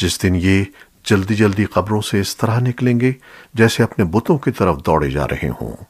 जिस दिन ये जल्दी जल्दी कब्रों से इस तरह निकलेंगे, जैसे अपने बुतों की तरफ़ दौड़े जा रहे हों।